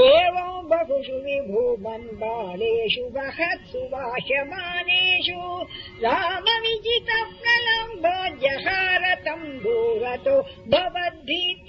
एवम् बहुषु विभूमन् बालेषु वहत्सु बाह्यमानेषु रामविजितम् जहारतम् भोज्यभारतम् भूरतो भवद्भिः